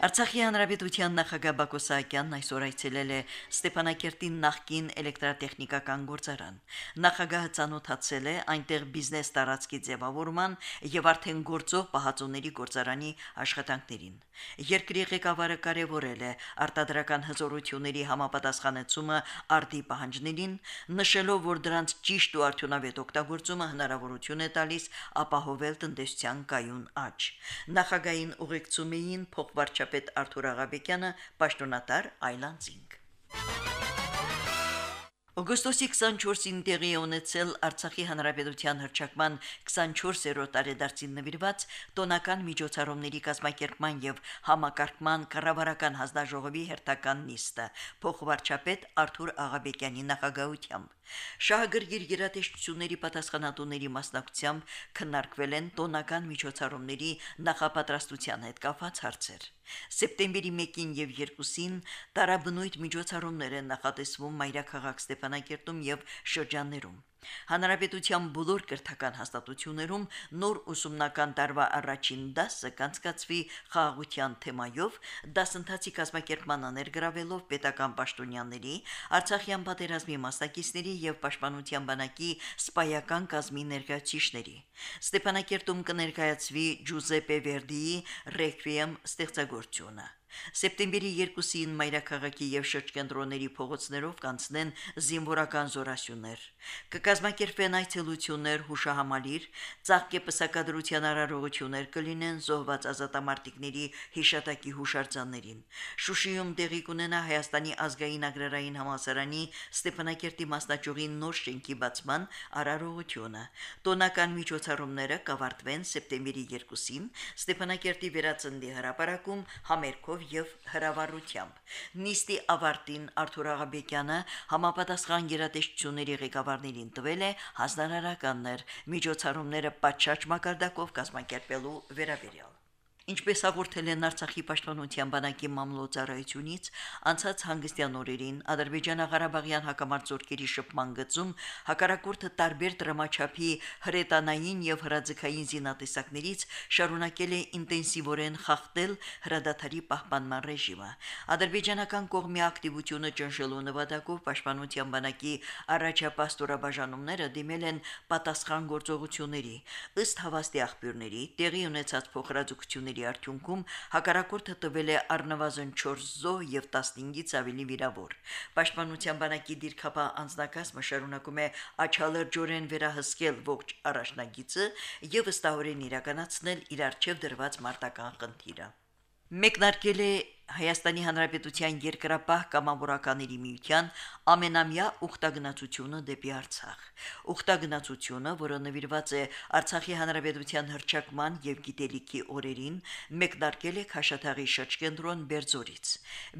Արցախի հանրապետության նախագահ Բակո Սահակյանն այսօր այցելել է Ստեփանակերտի նախկին էլեկտրատեխնիկական գործարան։ Նախագահը ցանոթացել է այնտեղ բիզնես տարածքի ձևավորման եւ արդեն գործող պահածոների գործարանի աշխատանքներին։ Երկրի ղեկավարը կարևորել է արտադրական հզորությունների համապատասխանեցումը արտի պահանջներին, նշելով, որ դրանց ճիշտ ու արդյունավետ օգտագործումը հնարավորություն է տալիս ապահովել տնտեսության կայուն աճ։ Նախագահային ուղեկցում էին փոխվարչապետ վարչապետ Արթուր Աղաբեկյանը, պաշտոնատար Այլանդզինգ։ Օգոստոսի 24-ին տեղի ունեցել Արցախի Հանրապետության հրճակման 24-րդ տարեդարձին նվիրված տոնական միջոցառումների կազմակերպման եւ համակարգման կառավարական հանձնաժողովի հերթական նիստը փոխվարչապետ Արթուր Աղաբեկյանի նախագահությամբ։ Շահագրգիռ գերատեսչությունների պատասխանատուների մասնակցությամբ քննարկվել են տոնական միջոցառումների նախապատրաստության հետ կապված հարցեր։ Սեպտեմբերի 1-ին եւ 2-ին տարաբնույթ միջոցառումներ են նախատեսվում Մայրաքաղաք Ստեփանակերտում եւ շրջաններում։ Հանրապետության բոլոր կրթական հաստատություններում նոր ուսումնական տարվա առաջին դասը կանցկացվի խաղաղության թեմայով, դասընթացի կազմակերպման աներգրավելով պետական պաշտոնյաների, Արցախյան պատերազմի մասնակիցների եւ Պաշտպանության բանակի սպայական կազմի ներկայացուցիչների։ Ստեփանակերտում կներկայացվի Ջուզեպե Վերդիի Ռեքվիեմ ստեղծագործությունը։ Սեպտեմբերի 2-ին Մայրաքաղաքի եւ շրջկենտրոնների փողոցներով կանցնեն զինվորական զորասյուներ։ Կկազմակերպվեն այցելություններ հուշահամալիր, ցաղկեպսակադրության արարողություններ կլինեն զոհված ազատամարտիկների հիշատակի հուշարձաններին։ Շուշիում տեղի կունենա Հայաստանի ազգային agrarային համալսարանի Ստեփանակերտի մասնաճյուղի նոր շենքի բացման արարողությունը։ Տոնական միջոցառումները կավարտվեն սեպտեմբերի 2-ին Ստեփանակերտի վերածնդի հրապարակում համերգով եւ հրավառությամբ։ Նիստի ավարտին Արթուր Աղաբեկյանը համապատասխան գերատեսչությունների ղեկավարներին տվել է հանրարարականներ միջոցառումները պատշաճ մակարդակով կազմակերպելու վերաբերյալ։ Ինչպես հաղորդել են Արցախի պաշտպանության բանակի մամլոյցարայությունից, անցած հանգստյան օրերին Ադրբեջանա-Ղարաբաղյան հակամարտությունների շփման գծում հակարակորթը տարբեր դրամաչափի հրետանային եւ հրաձգային զինատեսակներից շարունակել է ինտենսիվորեն խախտել հրադադարի պահպանման ռեժիմը։ Ադրբեջանական կողմի ակտիվությունը ճնշելու նպատակով պաշտպանության բանակի առաջապահ ստորաբաժանումները դիմել են պատասխան գործողությունների։ Ըստ հավաստի աղբյուրների, տեղի ունեցած փոխհրաձգությունների գործողությունների արդյունքում հակառակորդը տվել է առնվազն 4 զոհ եւ 15-ից ավելի վիրավոր։ Պաշտպանության բանակի դիրքապահ անձնակազմը շարունակում է աչալրջորեն վերահսկել ողջ առաջնագիծը եւ ըստահորեն իրականացնել իր արչեւ դրված մարտական խնդիրը։ Մեկնարկել է Հայաստանի Հանրապետության երկրապահ կամավորականների միության ամենամյա ուխտագնացությունը դեպի Արցախ։ Ուխտագնացությունը, որը նվիրված է Արցախի Հանրապետության հրճակման եւ գիտելիքի օրերին, մեկնարկել է Խաշաթաղի շրջկենտրոն Բերձորից։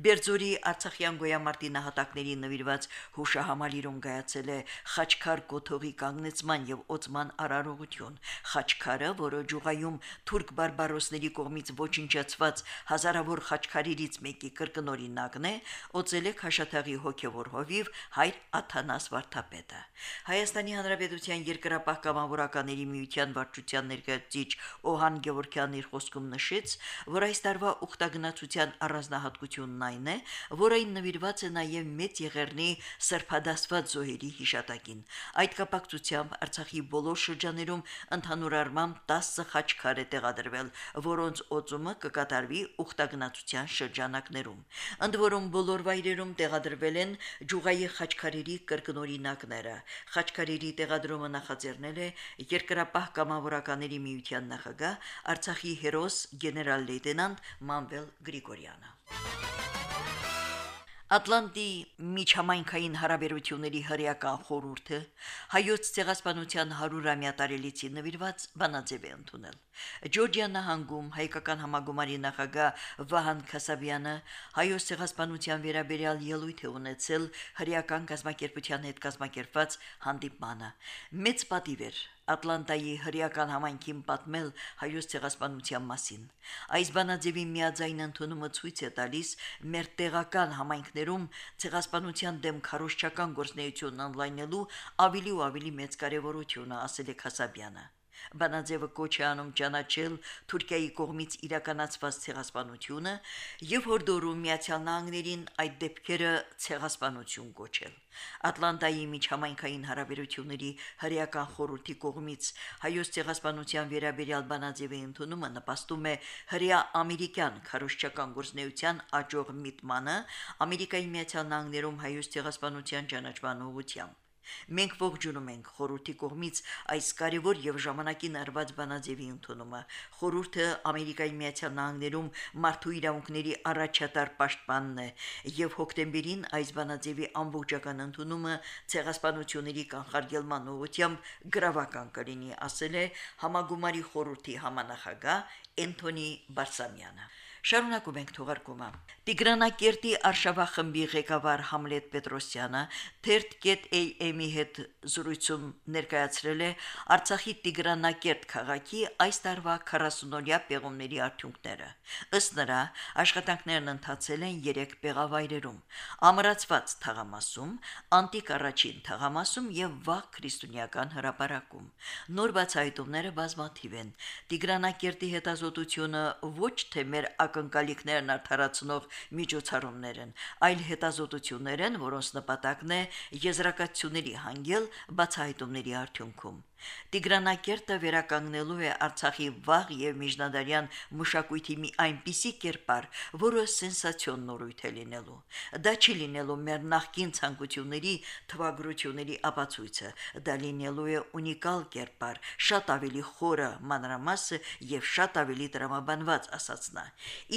Բերձորի Արցախյան գոյամարտի նահատակների նվիրված հուշահամալիրում գայացել է Խաչքար կոթողի կանգնեցման եւ օծման արարողություն։ Խաչքարը, որը ջուղայում թուրք բարբարոսների կողմից ոչնչացված հազարավոր խաչքարի հովիվներից մեկի կրկնօրինակն է օծելե Խաշաթաղի հոգևոր հովիվ հայր Աթանաս Վարդապետը։ Հայաստանի Հանրապետության երկրապահ կամավորականների միության վարչության ներկայացիչ Օհան Գևորքյանն իր խոսքում նշեց, որ այս տարվա ուխտագնացության առանձնահատկությունն այն է, որ այն նվիրված է նաև մեծ եղերնի սրբադասված զոհերի հիշատակին։ Այդ կապակցությամբ Արցախի բոլոր շրջաներում ընդհանուր առմամբ 10 խաչքար է տեղադրվել, որոնց օծումը կկատարվի ուխտագնացության շրջանում շրջանակներում։ Ընդ որում բոլոր վայրերում տեղադրվել են ջուղայի խաչքարերի կրկնօրինակները։ Խաչքարերի տեղադրումը նախաձեռնել է երկրապահ կամավորականների միության նախագահ Արցախի հերոս գեներալ լեյտենանտ Մանվել Գրիգորյանը։ Ատլանտի միջհամայնքային հարաբերությունների հրեական խորհուրդը հայոց ցեղասպանության 100-ամյա տարելիցին նվիրված բանաձև է ընդունել։ Ջորջիա նահանգում հայկական համագումարի նախագահ Վահան Խասաբյանը հայոց ցեղասպանության վերաբերյալ ելույթ է ունեցել հրեական գազམ་ակերպության հետ կազմակերպված հանդիպմանը։ Մեծ պատիվ էր Ատլանտայի հրեական համայնքին պատմել հայոց ցեղասպանության մասին։ Այս բանաձևի միաձայն ընդունումը ցույց է տալիս մեր տեղական համայնքներում ցեղասպանության դեմ քարոշչական գործնեություն անլայնելու ավելի ու ավելի մեծ կարևորությունը, ասել է Խասաբյանը։ Բանաձևը կոչ է անում ճանաչել Թուրքիայի կողմից իրականացված ցեղասպանությունը եւ հորդորում Միացյալ Նահանգներին այդ դեպքերը ցեղասպանություն կոչել։ Ատլանտայի միջհամայնքային հարաբերությունների հրեական խորհրդի կողմից հայոց ցեղասպանության վերաբերյալ բանաձևի ընդունումը նպաստում է հրեա-ամերիկյան քարոշչական գործնեության աճող միտմանը Ամերիկայի Միացյալ Նահանգներում հայոց ցեղասպանության ճանաչման ուղղությամբ։ Մենք ողջունում ենք խորհրդի կողմից այս կարևոր եւ ժամանակին արված բանաձևի ընդունումը։ Խորհուրդը Ամերիկայի Միացյալ Նահանգներում մարդու իրավունքների առաջատար պաշտպանն է եւ հոկտեմբերին այս բանաձևի ամբողջական ընդունումը ցեղասպանությունների կանխարգելման ուղղությամբ գրավական կլինի, ասել է համագումարի խորհրդի համանախագահ Էնթոնի Բարսամյանը։ Շարունակում ենք թողարկումը։ Տիգրանակերտի Արշավախմբի ղեկավար Համլետ Պետրոսյանը TERT.am-ի հետ զրույցում ներկայացրել է Արցախի Տիգրանակերտ քաղաքի այս տարվա 40-օրյա պեղումների արդյունքները։ Ըստ նրա, աշխատանքներն ընթացել են 3 պեղավայրերում՝ ամրացված թաղամասում, անտիկ առաջին թաղամասում եւ վաղ քրիստոնեական հրապարակում։ Նոր բացահայտումները բազմաթիվ են։ Տիգրանակերտի հետազոտությունը ոչ թե մեր ակնկալիքներն արդարացնող միջոցառումներ են, այլ հետազոտություններ են, որոնց նպատակն է եզրակացությունների հանգել բացահայտումների արդյունքում։ Տիգրանակերտը վերականգնելու է Արցախի վաղ եւ միջնադարյան մշակույթի մի այնպիսի կերպար, որը սենսացիոն նորույթ է լինելու։ Դա չի լինելու մեր նախկին ցանկությունների թվագրությունների ապացույցը, դա լինելու է ունիկալ կերպար, շատ ավելի խորը մանրամասը եւ շատ ավելի դրամաբանված, ասաց նա։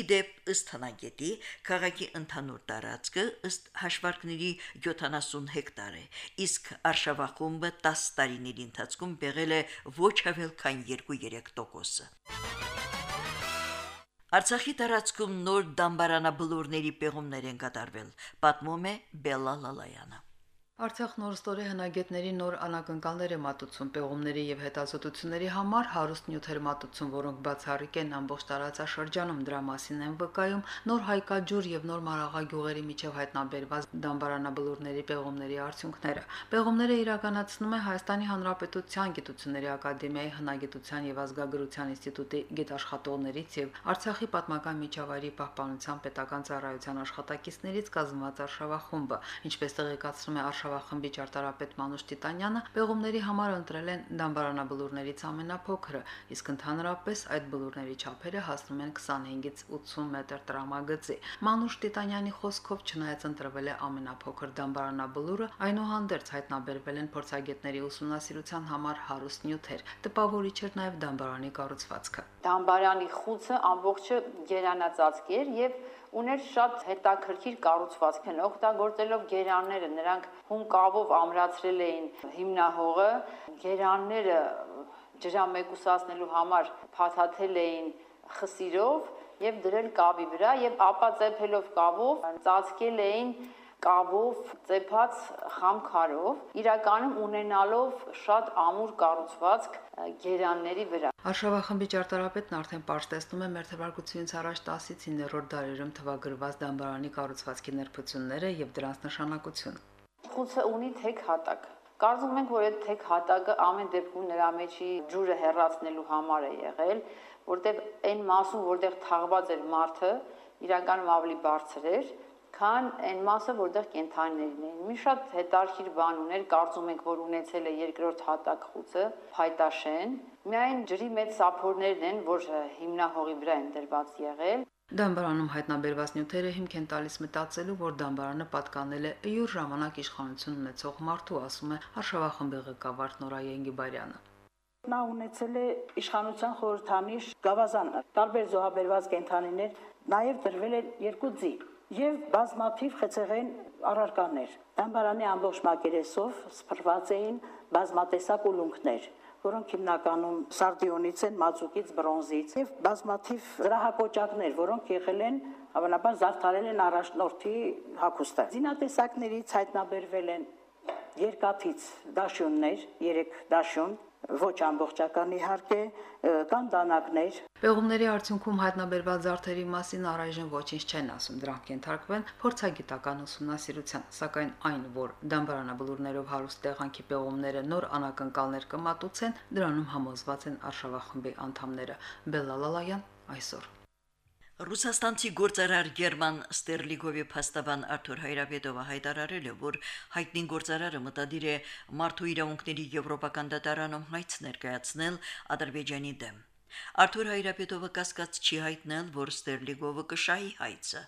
Իդեպ ըստ հնագետի քաղաքի ընդհանուր տարածքը ըստ հաշվարկների 70 հեկտար է, իսկ արշավախումբը 10 տարիների ընթացքում ընթացքում բեղել է ոչ ավել քան 2-3%-ը։ Արցախի տարածքում նոր դամբարանաբլուրների պեղումներ են կատարվել, պատմում է Բելլա Լալայանը։ Արցախ նորստորի հնագետների նոր անակնկալներ է մատուցում պեղումների եւ հետազոտությունների համար հարուստ նյութեր մատուցում, որոնք բացառիկ են ամբողջ տարածաշրջանում դրա մասին են վկայում նոր հայկաջուր եւ նոր մարաղա գյուղերի միջև հայտնաբերված դամբարանաբլուրների պեղումների արդյունքները։ Պեղումները իրականացնում է Հայաստանի Հանրապետության Գիտությունների Ակադեմիայի հնագիտության եւ ազգագրության ինստիտուտի գիտաշխատողներից եւ Արցախի պատմական միջավայրի պահպանության պետական ծառայության աշխատակիցներից կազմված արշավախումբը, ինչպես տեղեկացնում է արշավախմբի ճարտարապետ Մանուշ Տիտանյանը պեղումների համար ընտրել են դամբարանաբլուրներից ամենափոքրը, իսկ ընդհանրապես այդ բլուրների չափերը հասնում են 25-ից 80 մետր տրամագծի։ Մանուշ Տիտանյանի խոսքով չնայած ընտրվել է ամենափոքր դամբարանաբլուրը, այնուհանդերձ հայտնաբերվել են փորձագետների ուսումնասիրության համար հարուստ նյութեր։ Տպավորիչ էր նաև դամբարանի կառուցվածքը։ Դամբարանի խուցը ամբողջը գերանածածկ էր եւ ուներ շատ հետաքրքիր կառուցվածքներ, օգտագործելով գերանները, նրանք հում կավով ամրացրել էին հիմնահողը, գերանները ջրամեկուսացնելու համար փաթաթել էին խսիրով եւ դրել կավի վրա եւ ապա ծեփելով կավով ծածկել էին կավով ծեփած խամքարով իրականում ունենալով շատ ամուր կառուցվածք գերանների վրա Արշավախմբի ճարտարապետն արդեն պարզտեսնում է մեր թվարկությունից առաջ 10-ից 9-րդ դարերում թվագրված դամբարանի կառուցվածքի ներբությունները եւ դրանց նշանակությունը Խուցը ունի թեք հատակ Կարծում ենք, որ այդ թեք հատակը ամեն դեպքում նրա մեջի ջուրը հեռացնելու համար է եղել, որտեղ այն մասում, որտեղ թաղված էր մարդը, իրականում ավելի բարձր էր, քան այն մասը, որտեղ կենթանիներն էին։ Մի շատ հետարքիր բան ուներ, կարծում ենք, որ ունեցել է երկրորդ հատակ խուցը, փայտաշեն։ Միայն ջրի մեծ սափորներն են, որ հիմնահողի վրա են դրված եղել։ Դամբարանում հայտնաբերված նյութերը հիմք են տալիս մտածելու, որ դամբարանը պատկանել է յուր ժամանակ իշխանություն ունեցող մարդու, ասում է Արշավախմբի ղեկավար Նորայ Ենգիբարյանը։ Նա ունեցել է իշխանության խորհրդանիշ գավազան, տարբեր զոհաբերված կենթանիներ, նաև դրվել է երկու ձի։ եւ բազմաթիվ խեցեղեն առարկաներ։ Դամբարանի ամբողջ մակերեսով սփռված էին բազմատեսակ ուլունքներ, որոնք հիմնականում սարդիոնից են, մածուկից, բրոնզից եւ բազմաթիվ զրահակոճակներ, որոնք եղել են հավանաբար զարդարել են առաջնորդի հագուստը։ Զինատեսակներից հայտնաբերվել են երկաթից դաշյուններ, 3 դաշյուն, ոչ ամբողջական իհարկե, կան դանակներ։ Պեղումների արդյունքում հայտնաբերված զարդերի մասին առայժմ ոչինչ չեն ասում, դրանք կենթարկվեն փորձագիտական ուսումնասիրության, սակայն այն, որ դամբարանաբլուրներով հարուստ տեղանքի պեղումները նոր անակնկալներ կմատուցեն, դրանում համոզված են արշավախմբի անդամները։ Բելալալայան այսօր Ռուսաստանցի գործարար Գերման Ստերլիգովի փաստաբան Արթուր Հայրապետովը հայտարարել է, որ հայտնի գործարարը մտադիր է մարդու իրավունքների եվրոպական դատարանում հայց ներկայացնել Ադրբեջանի դեմ։ Արթուր Հայրապետովը կասկած չի հայտնել, որ Ստերլիգովը կշահի հայցը։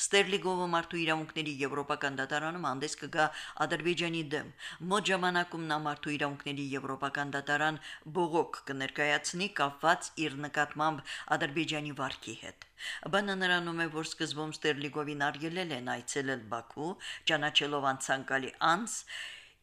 Ստերլիգովը մարդու իրավունքների եվրոպական դատարանում հանդես կգա Ադրբեջանի դեմ։ Մոտ ժամանակում նա մարդու իրավունքների եվրոպական դատարան բողոք կներկայացնի կապված իր նկատմամբ Ադրբեջանի վարկի հետ։ Բանը նրանում է, որ սկզբում Ստերլիգովին արգելել են այցելել Բաքու, ճանաչելով անցանկալի անձ,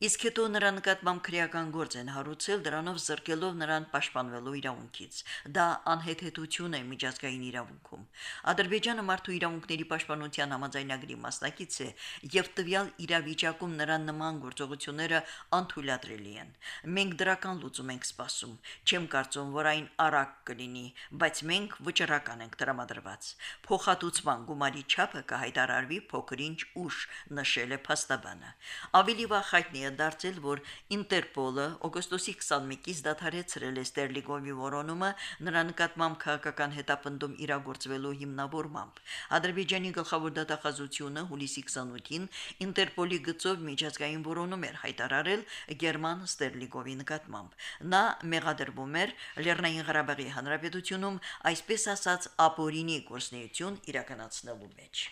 Իսկ հետո նրա նկատմամբ քրեական գործ են հարուցել, դրանով զրկելով նրան պաշտպանվելու իրավունքից։ Դա անհեթեթություն է միջազգային իրավունքում։ Ադրբեջանը մարդու իրավունքների պաշտպանության համաձայնագրի մասնակից է, եւ տվյալ իրավիճակում նրան նման գործողությունները անթույլատրելի են։ Մենք դրական լուծում ենք սպասում։ Չեմ կարծում, որ այն արագ կլինի, բայց մենք վճռական ենք տրամադրված։ Փոխհատուցման գումարի չափը կհայտարարվի փոքրինչ ուշ, նշել է փաստաբանը։ Ավելի վաղ հայտնի է դարձել, որ Ինտերպոլը օգոստոսի 21-ից դադարեցրել է Ստերլիգովի որոնումը նրա նկատմամբ քաղաքական հետապնդում իրագործվելու հիմնավորմամբ։ Ադրբեջանի գլխավոր դատախազությունը հուլիսի 28-ին Ինտերպոլի գծով միջազգային որոնում էր հայտարարել Գերման Ստերլիգովի նկատմամբ։ Նա մեղադրվում էր Լեռնային Ղարաբաղի Հանրապետությունում այսպես ասած ապօրինի գործնեություն իրականացնելու մեջ։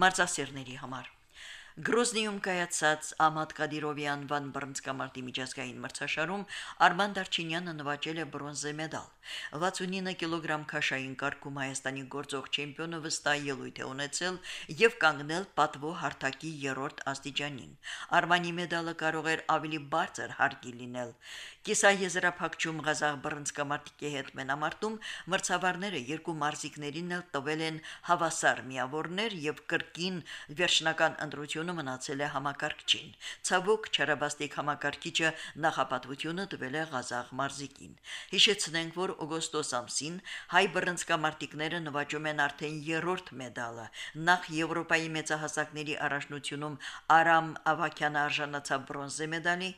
Մարզասերների համար Գրոզնիում կայացած Ամադ Կադիրովի անվան բռնցքամարտի միջազգային մրցաշարում Արման Դարչինյանը նվաճել է բրոնզե մեդալ։ 69 կիլոգրամ քաշային կարգում Հայաստանի գործող չեմպիոնը վստահ ելույթ է ունեցել եւ կանգնել պատվո հարթակի երրորդ աստիճանին։ Արմանի մեդալը կարող էր ավելի բարձր հարկի լինել։ Կիսաեզրափակչում Ղազախ բռնցքամարտիկի հետ մենամարտում մրցավարները երկու մարզիկներին էլ տվել են հավասար միավորներ եւ կրկին վերջնական ընտրությունը մնացել է համակարգչին։ Ցավոք Չարաբաստիկ համակարգիչը նախապատվությունը տվել է Ղազախ մարզիկին։ Հիշեցնենք, որ օգոստոս ամսին հայ բռնցքամարտիկները նվաճում են արդեն երրորդ մեդալը։ Նախ Եվրոպայի մեծահասակների առաջնությունում Արամ Ավակյանը արժանացավ բրոնզե մեդալի,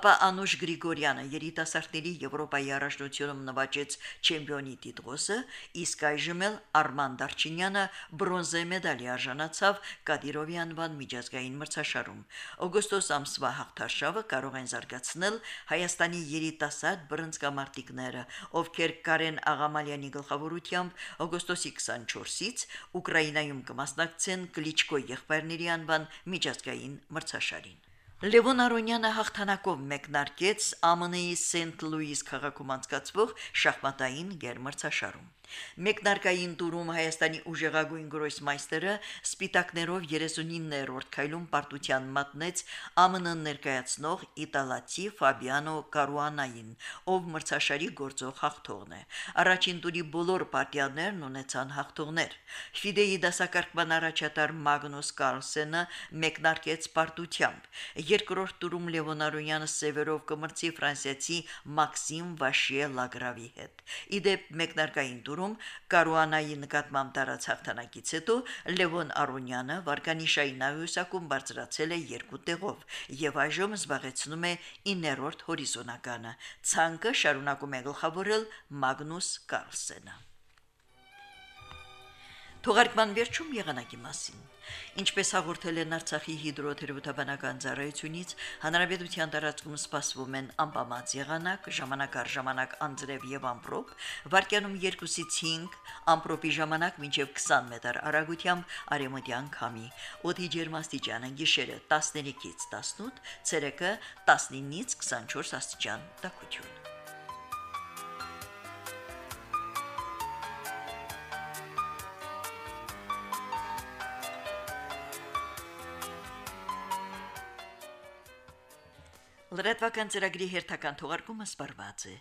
ապա Անուշ Գրիգորյանը երիտասարդների Եվրոպայի առաջնությունում նվաճեց չեմպիոնի տիտղոսը, իսկ այժմ էլ Արման Դարչինյանը բրոնզե մեդալի արժանացավ Կադիրովի անվան միջազգային մրցաշարում։ Օգոստոս ամսվա հաղթարշավը կարող են զարգացնել Հայաստանի երիտասարդ բռնցքամարտիկները, ովքեր Կարեն Աղամալյանի գլխավորությամբ օգոստոսի 24-ից Ուկրաինայում կմասնակցեն Կլիչկո եղբայրների անվան միջազգային մրցաշարին։ Լևոն Արոնյանը հաղթանակով մեկնարկեց ԱՄՆ-ի Սենթ Լուիս քաղաքում անցկացվող շախմատային գերմրցաշարում։ Մեկնարկային տուրում Հայաստանի ուժեղագույն գրոսմայստերը սպիտակներով 39-րդ քայլում պարտության մատնեց ԱՄՆ ներկայացնող իտալացի Ֆաբիանո Կարուանային, ով մրցաշարի գործող հաղթողն է։ Առաջին տուրի բոլոր պարտիաներն ունեցան հաղթողներ։ Ֆիդեի դասակարգման առաջատար Մագնուս Կարլսենը մեկնարկեց պարտությամբ երկրորդ տուրում Լևոն Արոյանը սևերով կմրցի ֆրանսիացի Մաքսիմ Վաշիե Լագրավի հետ։ Իդեպ մեկնարկային տուրում Կարուանայի նկատմամբ տարած հաղթանակից հետո Լևոն Արոնյանը վարկանիշային նայուսակում բարձրացել է երկու տեղով եւ այժմ զբաղեցնում է 9-րդ հորիզոնականը։ Ցանկը շարունակում է գլխավորել Մագնուս Կարլսենը։ Թողարկման վերջում եղանակի մասին։ Ինչպես հաղորդել են Արցախի հիդրոթերապևտաբանական ծառայությունից, հանրապետության տարածքում սպասվում են անպամած եղանակ, ժամանակ առ ժամանակ անձրև եւ ամպրոպ, վարկյանում 2-ից 5, ամպրոպի ժամանակ մինչև 20 մետր արագությամբ արևմտյան քամի։ Օդի ջերմաստիճանը գիշերը 13-ից 18, ցերեկը 19-ից 24 աստիճան տաքություն։ Լրատվական ծրագրի հերթական թողարկումը սպառված է։